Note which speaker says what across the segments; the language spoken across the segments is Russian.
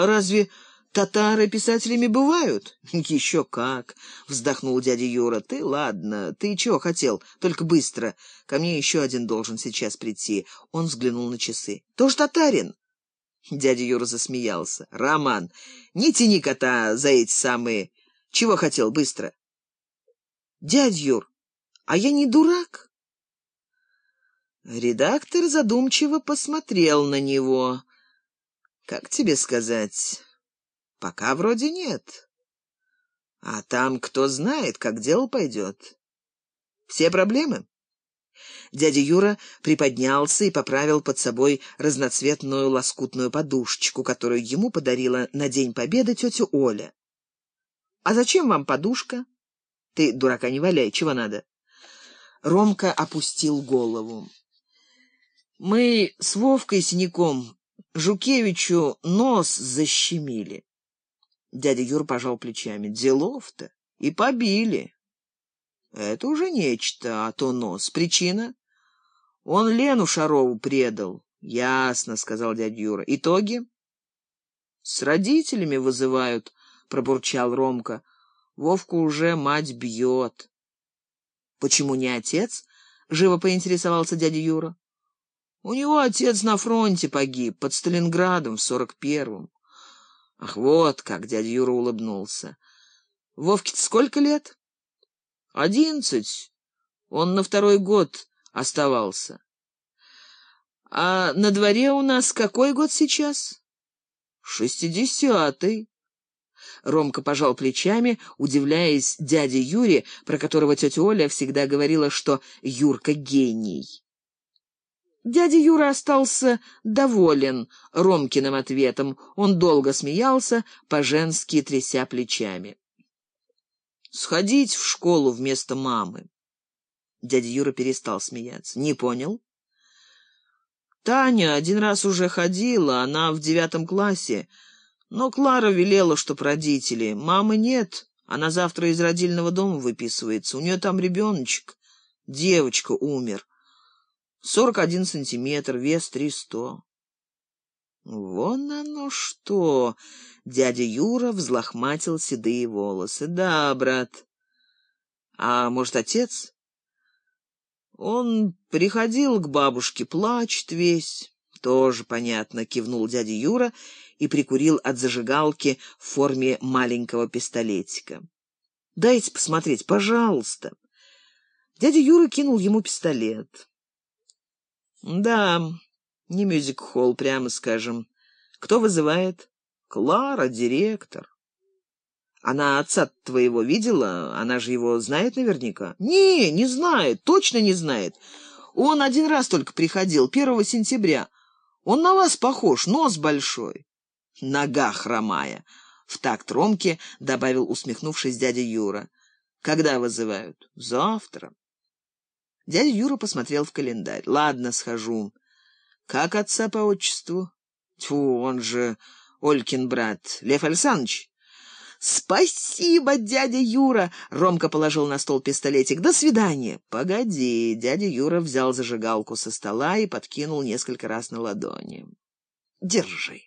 Speaker 1: А разве татары писателями бывают? Еще как, вздохнул дядя Юра. Ты ладно, ты чего хотел? Только быстро. Ко мне еще один должен сейчас прийти. Он взглянул на часы. Тоже татарин? Дядя Юра засмеялся. Роман, не тяни кота за эти самые. Чего хотел? Быстро. Дядя Юр, а я не дурак? Редактор задумчиво посмотрел на него. Как тебе сказать? Пока вроде нет. А там кто знает, как дело пойдет. Все проблемы? Дядя Юра приподнялся и поправил под собой разноцветную лоскутную подушечку, которую ему подарила на День Победы тетя Оля. «А зачем вам подушка? Ты дурака не валяй, чего надо?» Ромка опустил голову. «Мы с Вовкой Синяком Жукевичу нос защемили». Дядя Юр пожал плечами. «Делов-то и побили». «Это уже нечто, а то нос. Причина?» «Он Лену Шарову предал». «Ясно», — сказал дядя Юра. «Итоги?» «С родителями вызывают», — пробурчал Ромка. «Вовку уже мать бьет». «Почему не отец?» — живо поинтересовался дядя Юра. «У него отец на фронте погиб, под Сталинградом в сорок первом». «Ах, вот как!» — дядя Юра улыбнулся. «Вовке-то сколько лет?» «Одиннадцать. Он на второй год оставался». «А на дворе у нас какой год сейчас?» «Шестидесятый». Ромка пожал плечами, удивляясь дяде Юре, про которого тетя Оля всегда говорила, что Юрка гений. Дядя Юра остался доволен Ромкиным ответом. Он долго смеялся, по-женски тряся плечами. «Сходить в школу вместо мамы». Дядя Юра перестал смеяться. «Не понял?» «Таня один раз уже ходила, она в девятом классе». Но Клара велела, чтоб родители. Мамы нет, она завтра из родильного дома выписывается. У нее там ребеночек. Девочка умер. Сорок один сантиметр, вес три сто. Вон оно что! Дядя Юра взлохматил седые волосы. Да, брат. А может, отец? Он приходил к бабушке, плачет весь. Тоже понятно, кивнул дядя Юра и прикурил от зажигалки в форме маленького пистолетика. «Дайте посмотреть, пожалуйста». Дядя Юра кинул ему пистолет. «Да, не мюзик-холл, прямо скажем. Кто вызывает?» «Клара, директор». «Она отца твоего видела? Она же его знает наверняка?» «Не, не знает, точно не знает. Он один раз только приходил, первого сентября. Он на вас похож, нос большой» нога хромая. В такт Ромке добавил, усмехнувшись дядя Юра. «Когда вызывают?» «Завтра». Дядя Юра посмотрел в календарь. «Ладно, схожу. Как отца по отчеству?» «Тьфу, он же Олькин брат. Лев Александрович?» «Спасибо, дядя Юра!» — Ромка положил на стол пистолетик. «До свидания!» «Погоди!» — дядя Юра взял зажигалку со стола и подкинул несколько раз на ладони. «Держи!»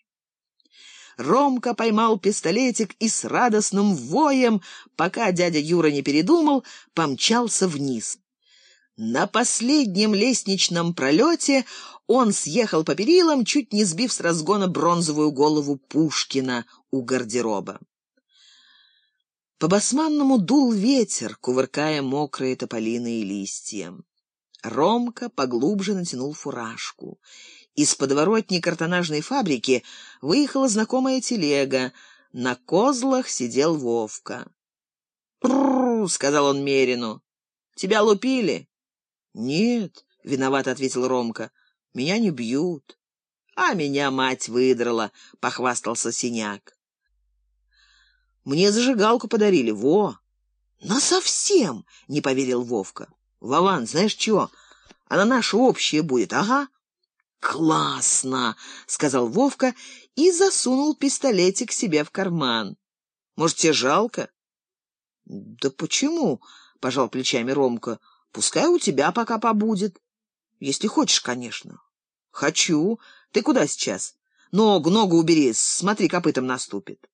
Speaker 1: Ромка поймал пистолетик и с радостным воем, пока дядя Юра не передумал, помчался вниз. На последнем лестничном пролете он съехал по перилам, чуть не сбив с разгона бронзовую голову Пушкина у гардероба. По басманному дул ветер, кувыркая мокрые тополиные листья. Ромка поглубже натянул фуражку из подворотни картонажной фабрики выехала знакомая телега. На козлах сидел Вовка. Сказал он Мерину. «Тебя лупили?» «Нет», — виноват ответил Ромка. «Меня не бьют». «А меня мать выдрала», — похвастался Синяк. «Мне зажигалку подарили, во!» «Но совсем!» — не поверил Вовка. «Вован, знаешь что? Она наша общая будет, ага». «Классно!» — сказал Вовка и засунул пистолетик себе в карман. «Может, тебе жалко?» «Да почему?» — пожал плечами Ромка. «Пускай у тебя пока побудет. Если хочешь, конечно». «Хочу. Ты куда сейчас?» Ногу, ногу убери, смотри, копытом наступит.